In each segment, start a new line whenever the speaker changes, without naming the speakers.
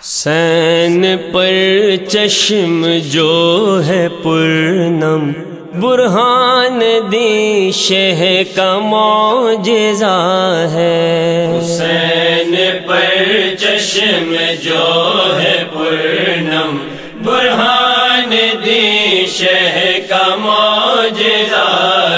سین پر چشم جو ہے پورنم برہان دی شہ کا معجزہ ہے۔
حسین پر چشم جو ہے پورنم برہان دی شہ کا معجزہ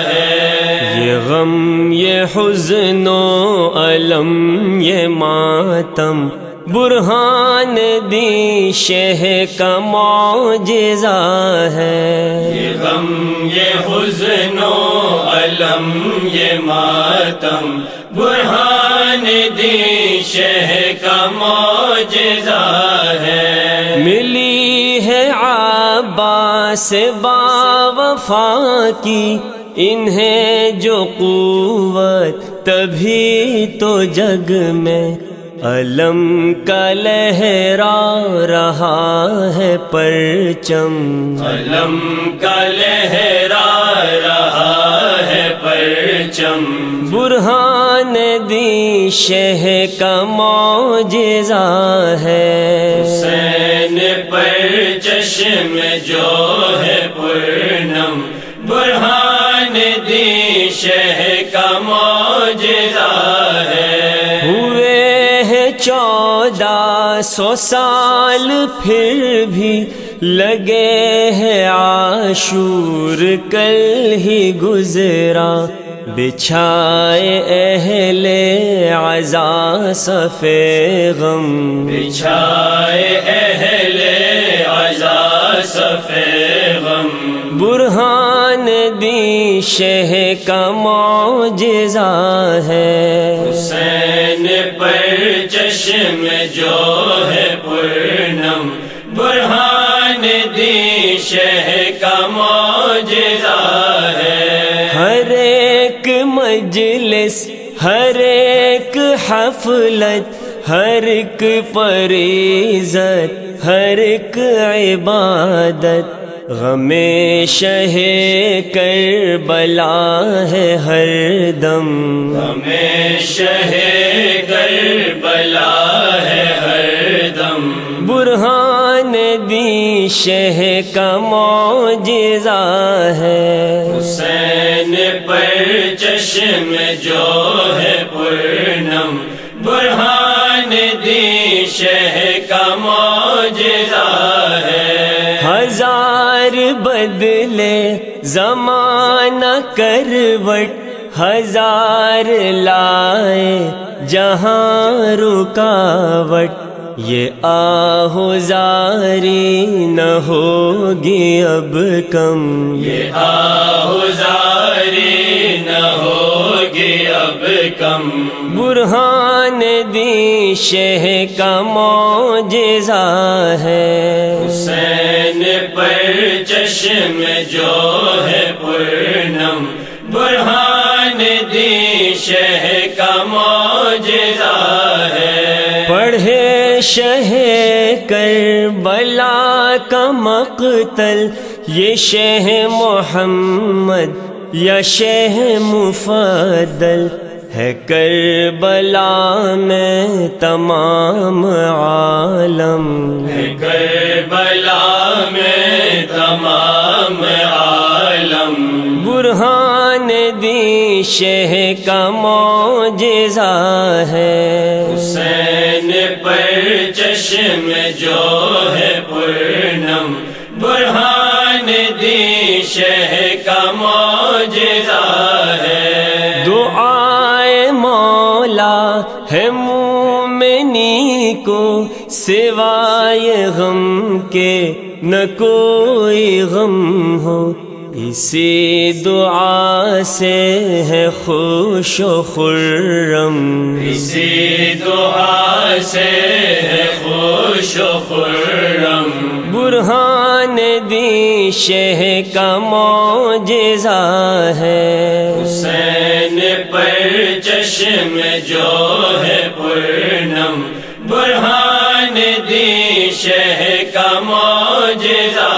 ہے۔
یہ غم یہ حزن و علم یہ ماتم برہان دی شہ کا معجزہ ہے۔
یہ غم یہ حزن و علم یہ ماتم۔ برہان دی شہ کا معجزہ ہے۔
ملی ہے عباس با وفا کی۔ انہیں جو قوت تبھی تو جگ میں علم کا لہرا رہا ہے پرچم۔
علم کا لہرا رہا ہے پرچم۔
برہان دی شہ کا معجزہ ہے۔
حسین پر چشم جو ہے پورنم۔ برہان دی شہ کا معجزہ ہے۔
سو سال پھر بھی لگے ہیں عاشور، کل ہی گزرا۔ بچھائے اہل عزا، صفے غم۔
بچھائے اہل
شہ کا معجزہ ہے۔
حسین پر چشم جو ہے پورنم برہان دی شہ کا معجزہ ہے۔
ہر ایک مجلس ہر ایک حفلت ہر ایک پریزت ہر ایک عبادت۔ غم شہ کر بلا ہے ہر دم۔
ہمیں شہ کر بلا ہے ہر دم۔
برہان دی شہ کا معجزہ ہے۔
حسین پر چشم جو ہے پورنم۔ برہان
بدلے زمانہ کروٹ ہزار لائے جہاں رکاوٹ یہ آہزاری نہ ہوگی اب کم
یہ آہزاری نہ ہوگی اب کم۔
برہان دی شہ کا معجزہ ہے۔
حسین پر چشم جو ہے پورنم۔ برہان دی شہ کا معجزہ ہے۔
پڑھے شہ کر بلا کا مقتل۔ یہ شہ محمد یا شہ مفدل ہے کر بلا میں تمام عالم
کربلا میں تمام عالم
برہان دی شہ کا معجزہ ہے
حسین پر چشم جو ہے پورنم برہان
سوائے غم کے نہ کوئی غم ہو۔ اسی دعا سے ہے خوش و خرم۔
اسی دعا سے ہے خوش و خرم۔
برہان دی شہ کا معجزہ ہے۔
حسین پر چشم جو ہے پورنم۔ برہان دی شہ کا معجزہ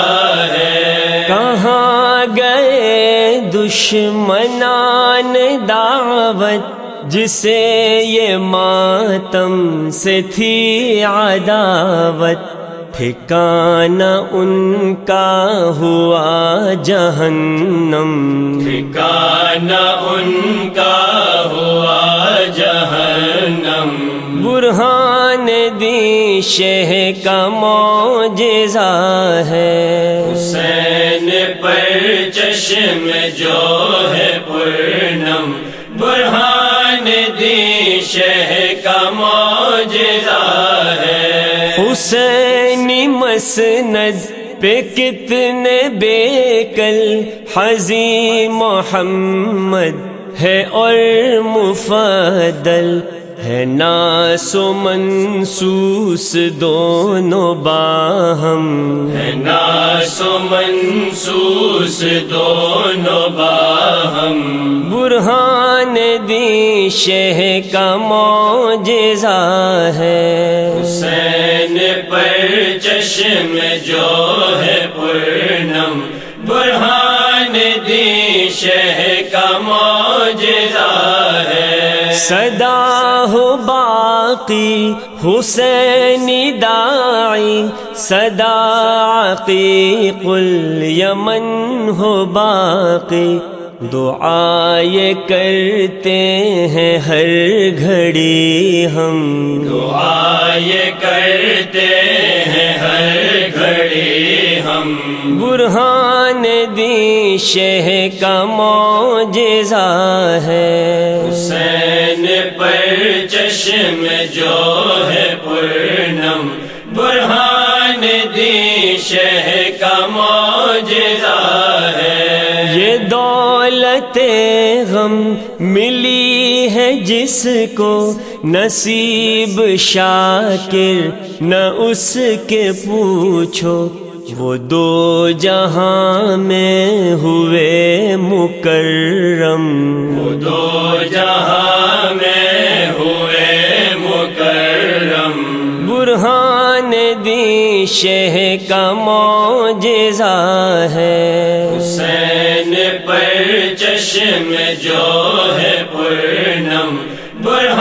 ہے۔
کہاں گئے دشمنان دعوت جسے یہ ماتم سے تھی عداوت؟ ٹھکانا ان کا ہوا جہنم۔
ٹھکانا ان کا ہوا جہنم۔
برہان دی شہ کا موجزہ ہے۔
حسین پر چشم جو ہے پورنم برہان دی شہ کا موجزہ ہے۔
حسینی مسند پہ کتنے بے کل حضی محمد ہے اور مفدل ہے ناس و منسوس دونوں باہم۔
ہے ناس و منسوس دونوں باہم۔
برہان دی شہ کا موجزہ ہے۔
حسین پر چشم جو ہے پورنم۔ برہان
صدا ہو باقی حسینی داعی صدا عقیق الیمن ہو باقی۔ دعائیں کرتے ہیں ہر گھڑی ہم۔
دعائیں کرتے ہیں ہر گھڑی ہم۔
برہان دی شہ کا موجزہ ہے۔
حسین پر چشم جو ہے پورنم برہان دی شہ کا موجزہ ہے۔
یہ دولت غم ملی ہے جس کو نصیب شاکر نہ اس کے پوچھو وہ دو جہاں میں ہوئے مکرم۔
وہ دو
شہ کا موجزہ ہے۔
حسین پر چشم جو ہے پرنم برہ